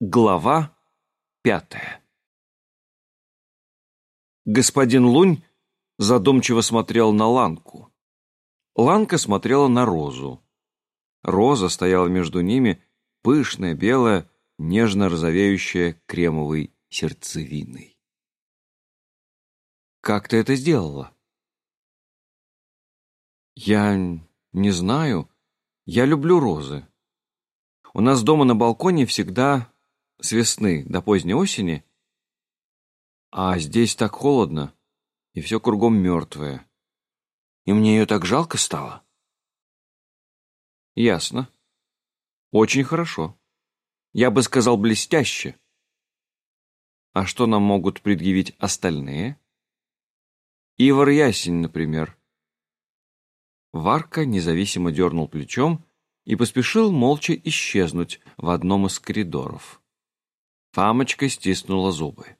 Глава пятая Господин Лунь задумчиво смотрел на Ланку. Ланка смотрела на Розу. Роза стояла между ними, пышная, белая, нежно розовеющая кремовой сердцевиной. «Как ты это сделала?» «Я не знаю. Я люблю розы. У нас дома на балконе всегда с весны до поздней осени, а здесь так холодно, и все кругом мертвое. И мне ее так жалко стало. Ясно. Очень хорошо. Я бы сказал блестяще. А что нам могут предъявить остальные? Ивар Ясень, например. Варка независимо дернул плечом и поспешил молча исчезнуть в одном из коридоров. Фамочка стиснула зубы.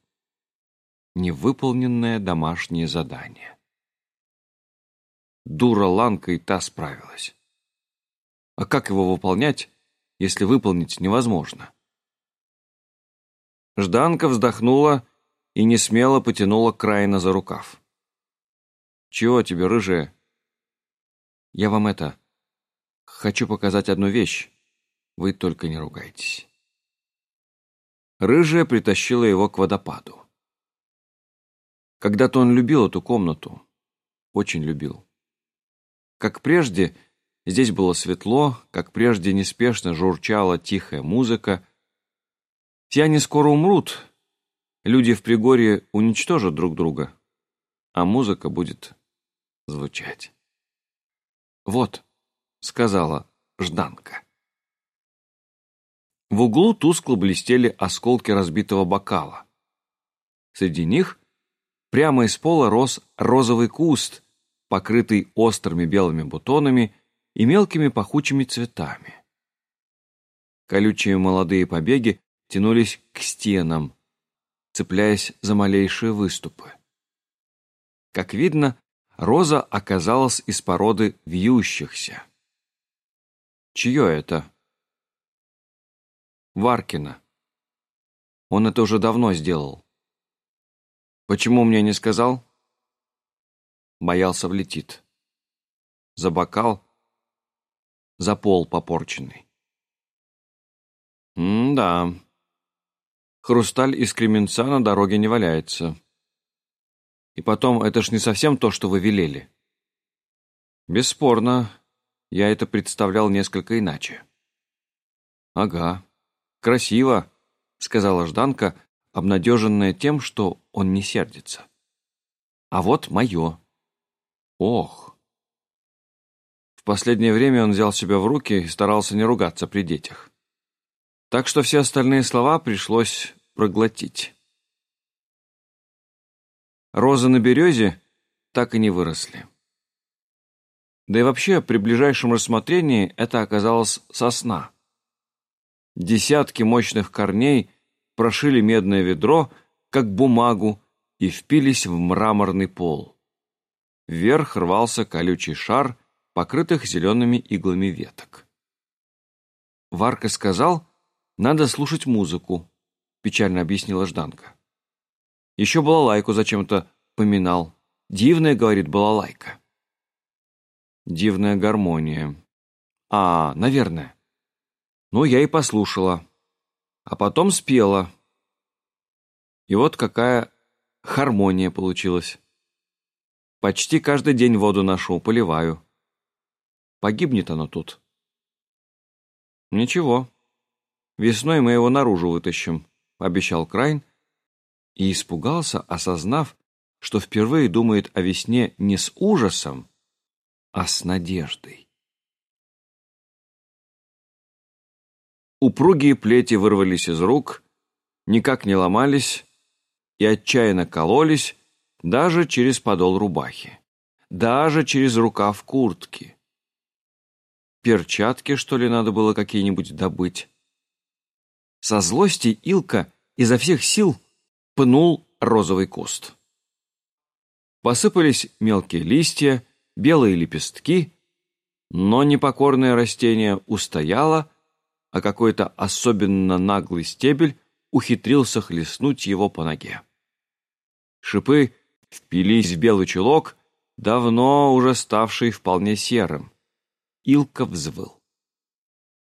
Невыполненное домашнее задание. Дура Ланка и та справилась. А как его выполнять, если выполнить невозможно? Жданка вздохнула и несмело потянула Краина за рукав. «Чего тебе, рыжая?» «Я вам это... Хочу показать одну вещь. Вы только не ругайтесь». Рыжая притащила его к водопаду. Когда-то он любил эту комнату. Очень любил. Как прежде, здесь было светло, как прежде неспешно журчала тихая музыка. Все они скоро умрут. Люди в Пригорье уничтожат друг друга, а музыка будет звучать. «Вот», — сказала Жданка. В углу тускло блестели осколки разбитого бокала. Среди них прямо из пола рос розовый куст, покрытый острыми белыми бутонами и мелкими пахучими цветами. Колючие молодые побеги тянулись к стенам, цепляясь за малейшие выступы. Как видно, роза оказалась из породы вьющихся. Чье это? Варкина. Он это уже давно сделал. Почему мне не сказал? Боялся влетит. За бокал, за пол попорченный. М-да. Хрусталь из кременца на дороге не валяется. И потом, это ж не совсем то, что вы велели. Бесспорно, я это представлял несколько иначе. Ага. «Красиво», — сказала Жданка, обнадеженная тем, что он не сердится. «А вот мое». «Ох». В последнее время он взял себя в руки и старался не ругаться при детях. Так что все остальные слова пришлось проглотить. Розы на березе так и не выросли. Да и вообще, при ближайшем рассмотрении это оказалась сосна. Десятки мощных корней прошили медное ведро, как бумагу, и впились в мраморный пол. Вверх рвался колючий шар, покрытых зелеными иглами веток. Варка сказал, надо слушать музыку, печально объяснила Жданка. Еще балалайку зачем-то поминал. Дивная, говорит, балалайка. Дивная гармония. А, наверное. Ну, я и послушала. А потом спела. И вот какая гармония получилась. Почти каждый день воду ношу, поливаю. Погибнет оно тут. Ничего. Весной мы его наружу вытащим, обещал Крайн и испугался, осознав, что впервые думает о весне не с ужасом, а с надеждой. Упругие плети вырвались из рук, никак не ломались и отчаянно кололись даже через подол рубахи, даже через рукав куртки. Перчатки, что ли, надо было какие-нибудь добыть? Со злости Илка изо всех сил пнул розовый куст. Посыпались мелкие листья, белые лепестки, но непокорное растение устояло, а какой-то особенно наглый стебель ухитрился хлестнуть его по ноге. Шипы впились в белый чулок, давно уже ставший вполне серым. Илка взвыл.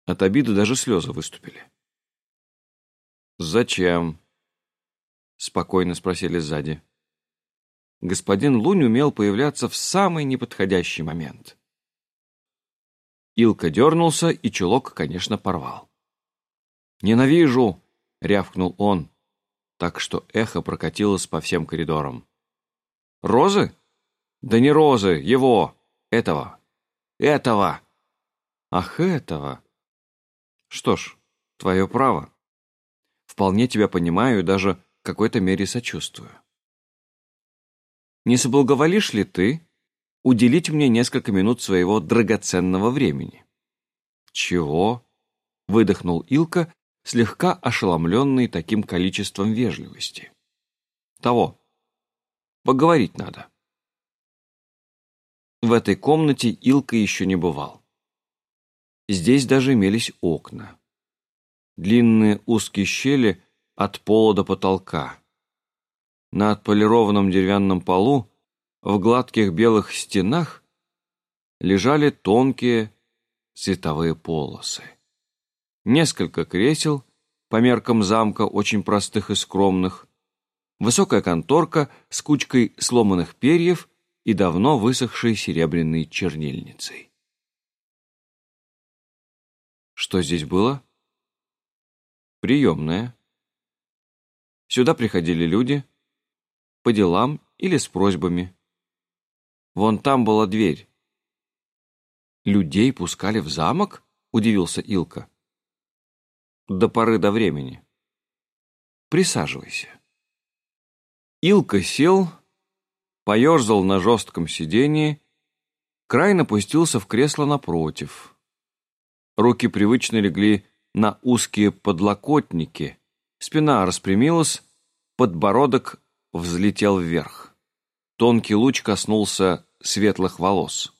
От обиды даже слезы выступили. «Зачем?» — спокойно спросили сзади. Господин Лунь умел появляться в самый неподходящий момент. Илка дернулся, и чулок, конечно, порвал. «Ненавижу!» — рявкнул он, так что эхо прокатилось по всем коридорам. «Розы? Да не розы, его, этого, этого!» «Ах, этого!» «Что ж, твое право. Вполне тебя понимаю и даже в какой-то мере сочувствую. Не соблаговолишь ли ты уделить мне несколько минут своего драгоценного времени?» «Чего?» — выдохнул Илка, слегка ошеломленный таким количеством вежливости. «Того. Поговорить надо». В этой комнате Илка еще не бывал. Здесь даже имелись окна. Длинные узкие щели от пола до потолка. На отполированном деревянном полу, в гладких белых стенах, лежали тонкие цветовые полосы. Несколько кресел, по меркам замка очень простых и скромных, высокая конторка с кучкой сломанных перьев и давно высохшей серебряной чернильницей. Что здесь было? Приемная. Сюда приходили люди по делам или с просьбами. Вон там была дверь. «Людей пускали в замок?» — удивился Илка. «До поры до времени. Присаживайся». Илка сел, поерзал на жестком сидении, край напустился в кресло напротив — Руки привычно легли на узкие подлокотники, спина распрямилась, подбородок взлетел вверх. Тонкий луч коснулся светлых волос.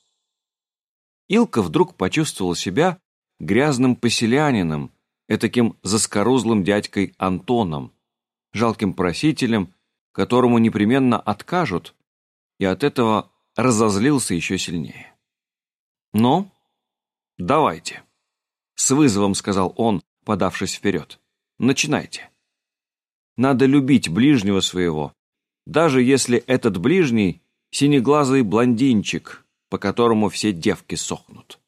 Илка вдруг почувствовала себя грязным поселянином, этаким заскорузлым дядькой Антоном, жалким просителем, которому непременно откажут, и от этого разозлился еще сильнее. Но давайте. С вызовом сказал он, подавшись вперед. Начинайте. Надо любить ближнего своего, даже если этот ближний — синеглазый блондинчик, по которому все девки сохнут.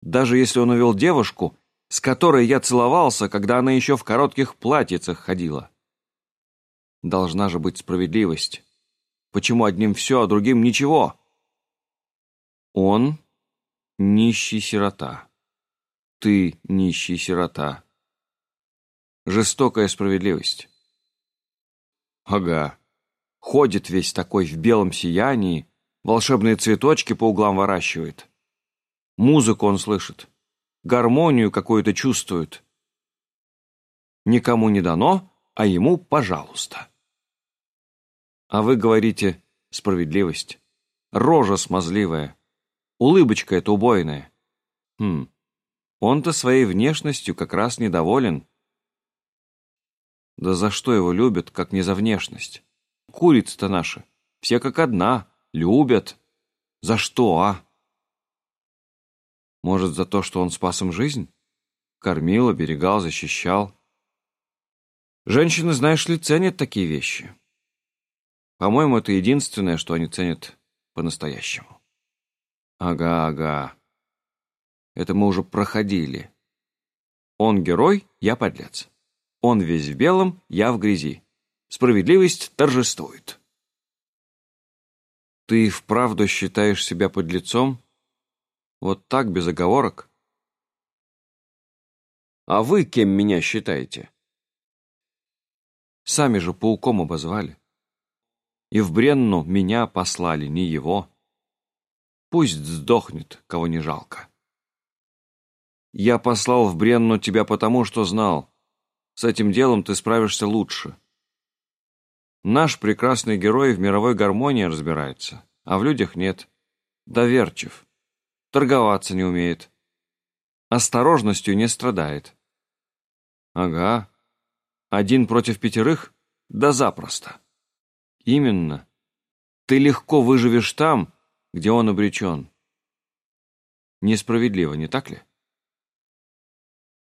Даже если он увел девушку, с которой я целовался, когда она еще в коротких платьицах ходила. Должна же быть справедливость. Почему одним все, а другим ничего? Он — нищий сирота ты нищий сирота. Жестокая справедливость. Ага. Ходит весь такой в белом сиянии, волшебные цветочки по углам выращивает. Музыку он слышит, гармонию какую-то чувствует. Никому не дано, а ему пожалуйста. А вы говорите справедливость. Рожа смазливая, улыбочка эта убойная. Хм, он-то своей внешностью как раз недоволен. Да за что его любят, как не за внешность? Курица-то наша, все как одна, любят. За что, а? Может, за то, что он спас им жизнь? Кормил, оберегал, защищал. Женщины, знаешь ли, ценят такие вещи. По-моему, это единственное, что они ценят по-настоящему. Ага, ага. Это мы уже проходили. Он герой, я подлец. Он весь в белом, я в грязи. Справедливость торжествует. Ты вправду считаешь себя подлецом? Вот так, без оговорок? А вы кем меня считаете? Сами же пауком обозвали. И в Бренну меня послали, не его. Пусть сдохнет, кого не жалко. Я послал в Бренну тебя потому, что знал. С этим делом ты справишься лучше. Наш прекрасный герой в мировой гармонии разбирается, а в людях нет. Доверчив. Торговаться не умеет. Осторожностью не страдает. Ага. Один против пятерых? Да запросто. Именно. Ты легко выживешь там, где он обречен. Несправедливо, не так ли?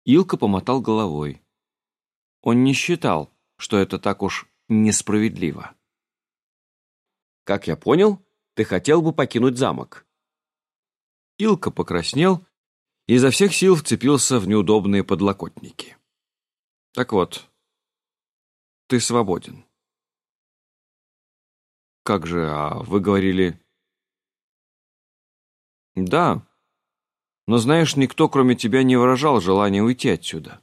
Илка помотал головой. Он не считал, что это так уж несправедливо. «Как я понял, ты хотел бы покинуть замок?» Илка покраснел и изо всех сил вцепился в неудобные подлокотники. «Так вот, ты свободен». «Как же, а вы говорили...» «Да, но знаешь, никто, кроме тебя, не выражал желания уйти отсюда».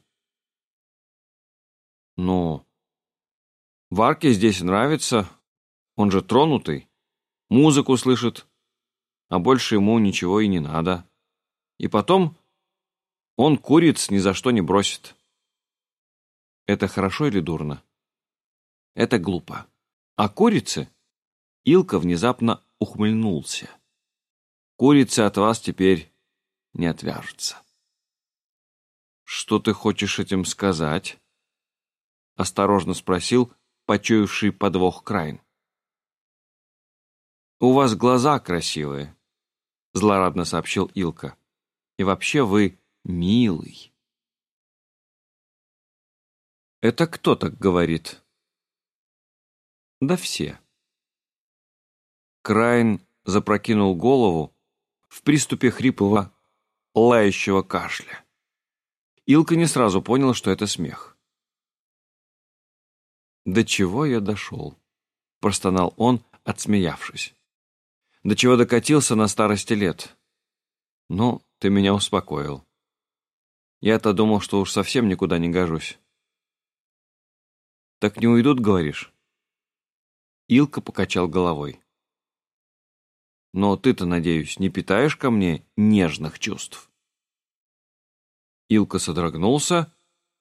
«Ну, Варке здесь нравится, он же тронутый, музыку слышит, а больше ему ничего и не надо. И потом он куриц ни за что не бросит». Это хорошо или дурно? Это глупо. А курицы? Илка внезапно ухмыльнулся. Курицы от вас теперь не отвяжутся. Что ты хочешь этим сказать? Осторожно спросил, почуявший подвох Крайн. «У вас глаза красивые», — злорадно сообщил Илка. «И вообще вы милый». Это кто так говорит? Да все. Крайн запрокинул голову в приступе хриплого, лающего кашля. Илка не сразу понял, что это смех. «До чего я дошел?» — простонал он, отсмеявшись. «До чего докатился на старости лет?» «Ну, ты меня успокоил. Я-то думал, что уж совсем никуда не гожусь. «Так не уйдут, говоришь?» Илка покачал головой. «Но ты-то, надеюсь, не питаешь ко мне нежных чувств?» Илка содрогнулся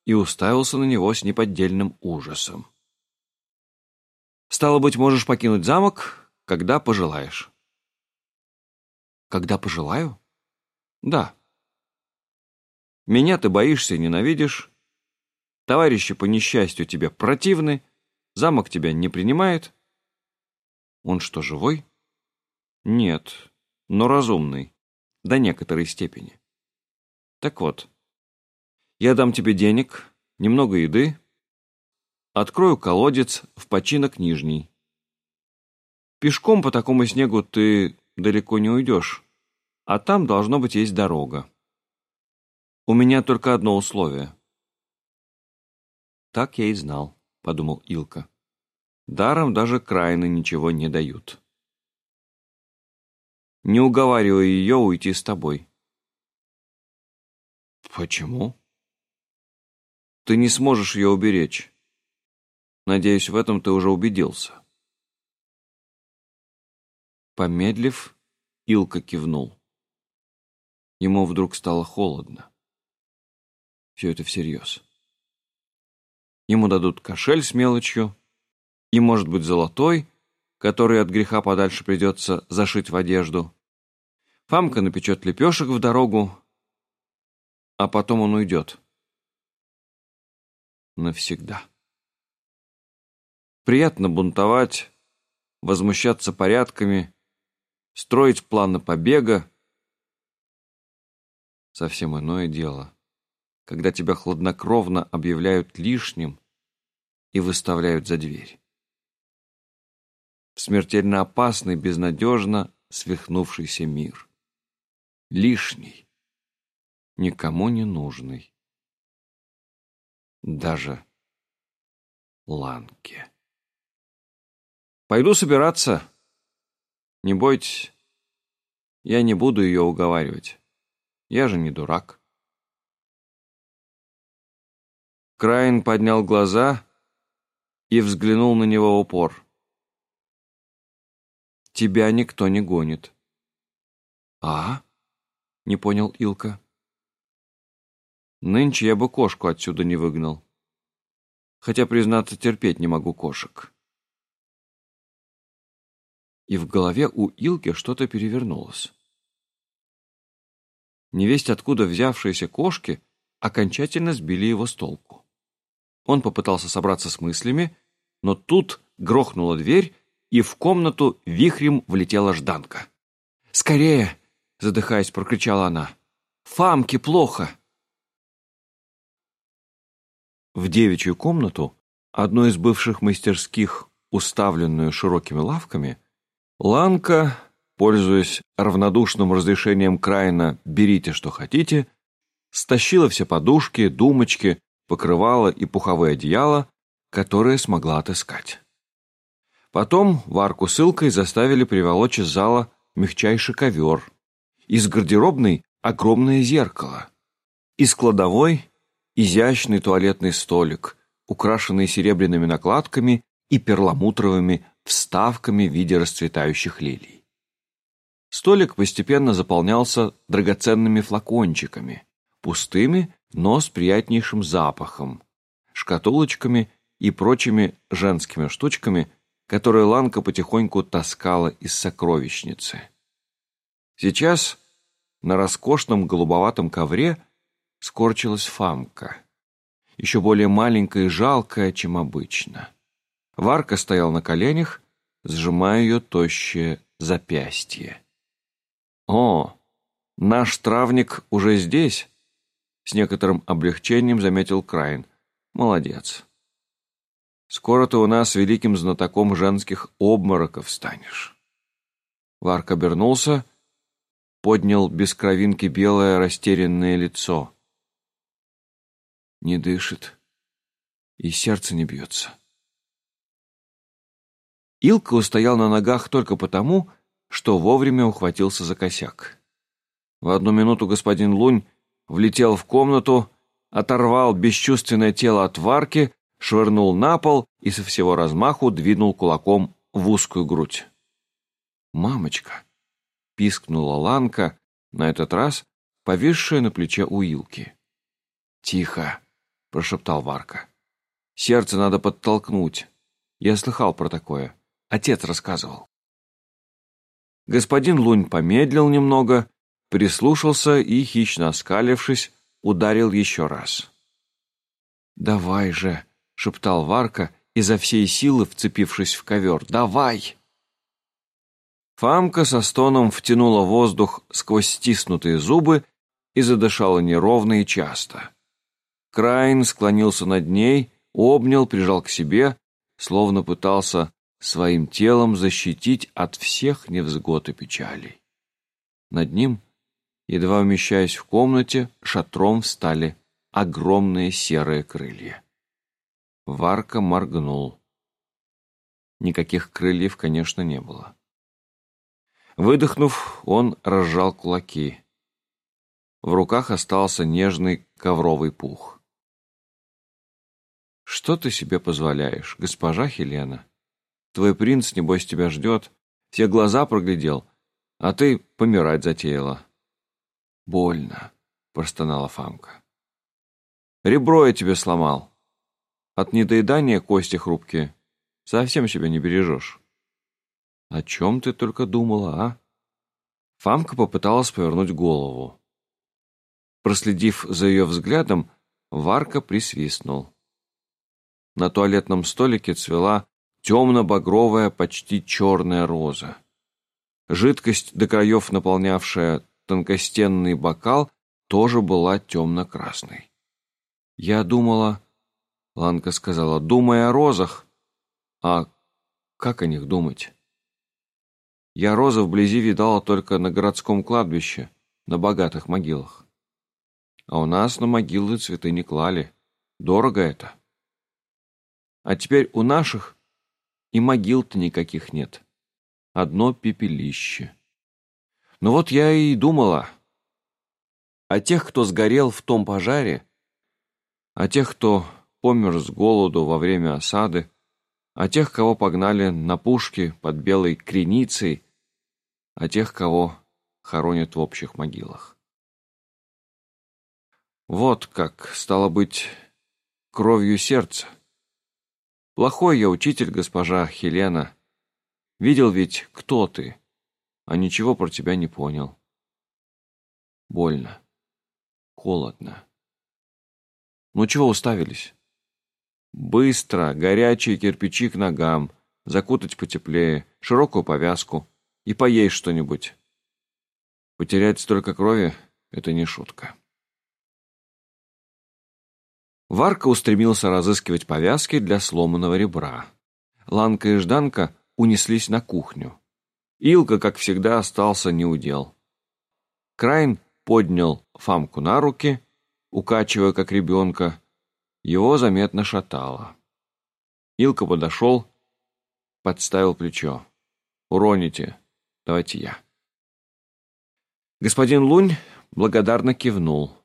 и уставился на него с неподдельным ужасом. «Стало быть, можешь покинуть замок, когда пожелаешь». «Когда пожелаю?» «Да». «Меня ты боишься и ненавидишь, Товарищи по несчастью тебе противны, замок тебя не принимает. Он что, живой? Нет, но разумный, до некоторой степени. Так вот, я дам тебе денег, немного еды, открою колодец в починок нижний. Пешком по такому снегу ты далеко не уйдешь, а там должно быть есть дорога. У меня только одно условие — «Так я и знал», — подумал Илка. «Даром даже крайны ничего не дают». «Не уговаривай ее уйти с тобой». «Почему?» «Ты не сможешь ее уберечь. Надеюсь, в этом ты уже убедился». Помедлив, Илка кивнул. Ему вдруг стало холодно. Все это всерьез. Ему дадут кошель с мелочью, и, может быть, золотой, который от греха подальше придется зашить в одежду. Фамка напечет лепешек в дорогу, а потом он уйдет. Навсегда. Приятно бунтовать, возмущаться порядками, строить планы побега. Совсем иное дело, когда тебя хладнокровно объявляют лишним и выставляют за дверь. В смертельно опасный, безнадежно свихнувшийся мир. Лишний, никому не нужный. Даже Ланке. Пойду собираться. Не бойтесь, я не буду ее уговаривать. Я же не дурак. Крайн поднял глаза и взглянул на него в упор. «Тебя никто не гонит». «А?» — не понял Илка. «Нынче я бы кошку отсюда не выгнал. Хотя, признаться, терпеть не могу кошек». И в голове у Илки что-то перевернулось. Невесть откуда взявшиеся кошки окончательно сбили его с толку. Он попытался собраться с мыслями, но тут грохнула дверь, и в комнату вихрем влетела Жданка. «Скорее!» — задыхаясь, прокричала она. «Фамке плохо!» В девичью комнату, одной из бывших мастерских, уставленную широкими лавками, Ланка, пользуясь равнодушным разрешением Крайна «берите, что хотите», стащила все подушки, думочки, покрывала и пуховые одеяла, которые смогла отыскать. Потом Варку с Илкой заставили приволочь из зала мягчайший ковер, из гардеробной огромное зеркало, из кладовой изящный туалетный столик, украшенный серебряными накладками и перламутровыми вставками в виде расцветающих лилий. Столик постепенно заполнялся драгоценными флакончиками, пустыми, но с приятнейшим запахом, шкатулочками и прочими женскими штучками, которые Ланка потихоньку таскала из сокровищницы. Сейчас на роскошном голубоватом ковре скорчилась Фамка, еще более маленькая и жалкая, чем обычно. Варка стоял на коленях, сжимая ее тощее запястье. «О, наш травник уже здесь?» С некоторым облегчением заметил Крайн. «Молодец. Скоро ты у нас великим знатоком женских обмороков станешь». Варк обернулся, поднял без кровинки белое растерянное лицо. Не дышит, и сердце не бьется. Илка устоял на ногах только потому, что вовремя ухватился за косяк. В одну минуту господин Лунь влетел в комнату, оторвал бесчувственное тело от варки, швырнул на пол и со всего размаху двинул кулаком в узкую грудь. «Мамочка!» — пискнула Ланка, на этот раз повисшая на плече у Илки. «Тихо!» — прошептал Варка. «Сердце надо подтолкнуть. Я слыхал про такое. Отец рассказывал». Господин Лунь помедлил немного, прислушался и, хищно оскалившись, ударил еще раз. «Давай же!» — шептал Варка, изо всей силы вцепившись в ковер. «Давай!» Фамка со стоном втянула воздух сквозь стиснутые зубы и задышала неровно и часто. Крайн склонился над ней, обнял, прижал к себе, словно пытался своим телом защитить от всех невзгод и печалей. Над ним едва умещаясь в комнате, шатром встали огромные серые крылья. Варка моргнул. Никаких крыльев, конечно, не было. Выдохнув, он разжал кулаки. В руках остался нежный ковровый пух. «Что ты себе позволяешь, госпожа Хелена? Твой принц, небось, тебя ждет, все глаза проглядел, а ты помирать затеяла». «Больно», — простонала Фамка. «Ребро я тебе сломал. От недоедания кости хрупкие. Совсем себя не бережешь». «О чем ты только думала, а?» Фамка попыталась повернуть голову. Проследив за ее взглядом, Варка присвистнул. На туалетном столике цвела темно-багровая, почти черная роза. Жидкость, до краев наполнявшая тонкостенный бокал тоже была темно-красной. «Я думала...» — Ланка сказала, «думай о розах». «А как о них думать?» «Я розы вблизи видала только на городском кладбище, на богатых могилах. А у нас на могилы цветы не клали. Дорого это. А теперь у наших и могил-то никаких нет. Одно пепелище». Ну вот я и думала о тех, кто сгорел в том пожаре, о тех, кто помер с голоду во время осады, о тех, кого погнали на пушки под белой креницей, о тех, кого хоронят в общих могилах. Вот как, стало быть, кровью сердца. Плохой я учитель, госпожа Хелена. Видел ведь, кто ты а ничего про тебя не понял. Больно. Холодно. Ну чего уставились? Быстро, горячие кирпичи к ногам, закутать потеплее, широкую повязку и поесть что-нибудь. Потерять столько крови — это не шутка. Варка устремился разыскивать повязки для сломанного ребра. Ланка и Жданка унеслись на кухню. Илка, как всегда, остался неудел. Крайн поднял Фамку на руки, укачивая, как ребенка. Его заметно шатало. Илка подошел, подставил плечо. «Уроните. Давайте я». Господин Лунь благодарно кивнул.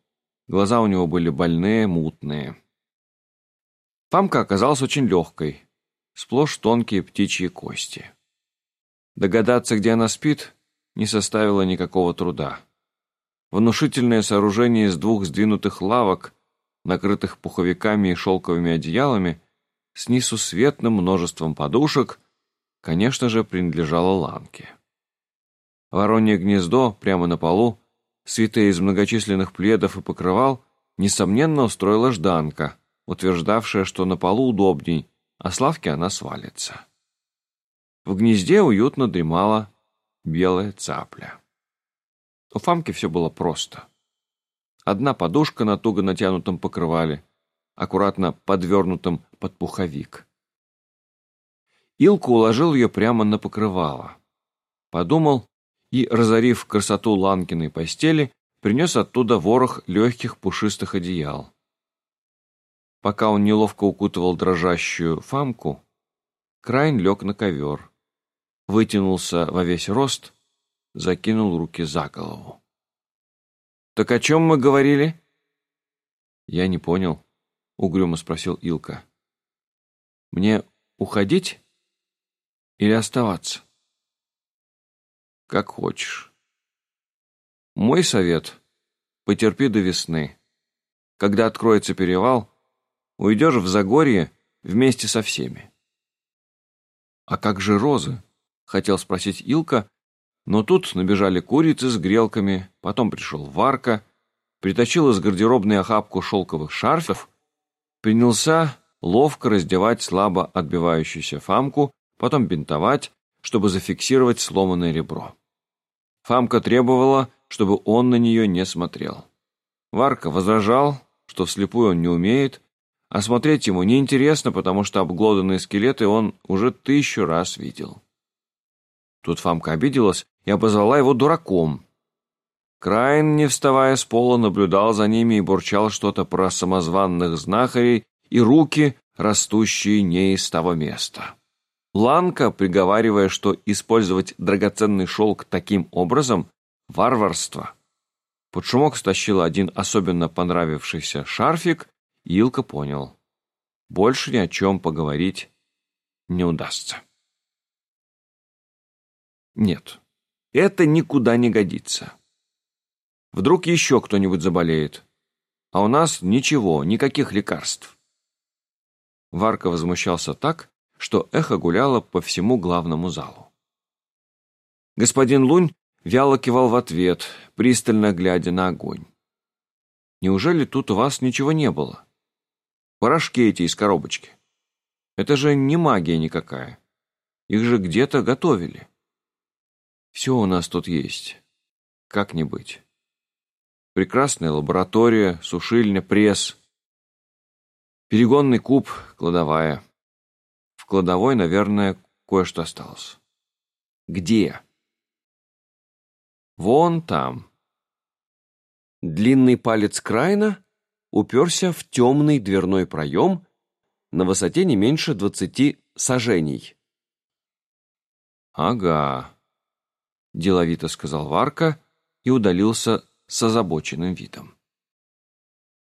Глаза у него были больные, мутные. Фамка оказалась очень легкой, сплошь тонкие птичьи кости. Догадаться, где она спит, не составило никакого труда. Внушительное сооружение из двух сдвинутых лавок, накрытых пуховиками и шелковыми одеялами, с несусветным множеством подушек, конечно же, принадлежало Ланке. Воронье гнездо прямо на полу, свитое из многочисленных пледов и покрывал, несомненно устроила Жданка, утверждавшая, что на полу удобней, а с лавки она свалится. В гнезде уютно дремала белая цапля. У Фамки все было просто. Одна подушка на туго натянутом покрывале, аккуратно подвернутом под пуховик. Илку уложил ее прямо на покрывало. Подумал и, разорив красоту Ланкиной постели, принес оттуда ворох легких пушистых одеял. Пока он неловко укутывал дрожащую Фамку, Крайн лег на ковер, вытянулся во весь рост, закинул руки за голову. «Так о чем мы говорили?» «Я не понял», — угрюмо спросил Илка. «Мне уходить или оставаться?» «Как хочешь. Мой совет — потерпи до весны. Когда откроется перевал, уйдешь в Загорье вместе со всеми». «А как же розы?» — хотел спросить Илка, но тут набежали курицы с грелками, потом пришел Варка, притащил из гардеробной охапку шелковых шарфов, принялся ловко раздевать слабо отбивающуюся Фамку, потом бинтовать, чтобы зафиксировать сломанное ребро. Фамка требовала, чтобы он на нее не смотрел. Варка возражал, что вслепую он не умеет, а смотреть ему неинтересно, потому что обглоданные скелеты он уже тысячу раз видел. Тут Фамка обиделась и обозвала его дураком. Крайн, не вставая с пола, наблюдал за ними и бурчал что-то про самозванных знахарей и руки, растущие не из того места. Ланка, приговаривая, что использовать драгоценный шелк таким образом – варварство. Под шумок стащила один особенно понравившийся шарфик, и Илка понял. Больше ни о чем поговорить не удастся. Нет, это никуда не годится. Вдруг еще кто-нибудь заболеет. А у нас ничего, никаких лекарств. Варка возмущался так, что эхо гуляло по всему главному залу. Господин Лунь вяло кивал в ответ, пристально глядя на огонь. «Неужели тут у вас ничего не было? Порошки эти из коробочки. Это же не магия никакая. Их же где-то готовили». Все у нас тут есть. Как не быть. Прекрасная лаборатория, сушильня, пресс. Перегонный куб, кладовая. В кладовой, наверное, кое-что осталось. Где? Вон там. Длинный палец Крайна уперся в темный дверной проем на высоте не меньше двадцати сажений. Ага деловито сказал Варка и удалился с озабоченным видом.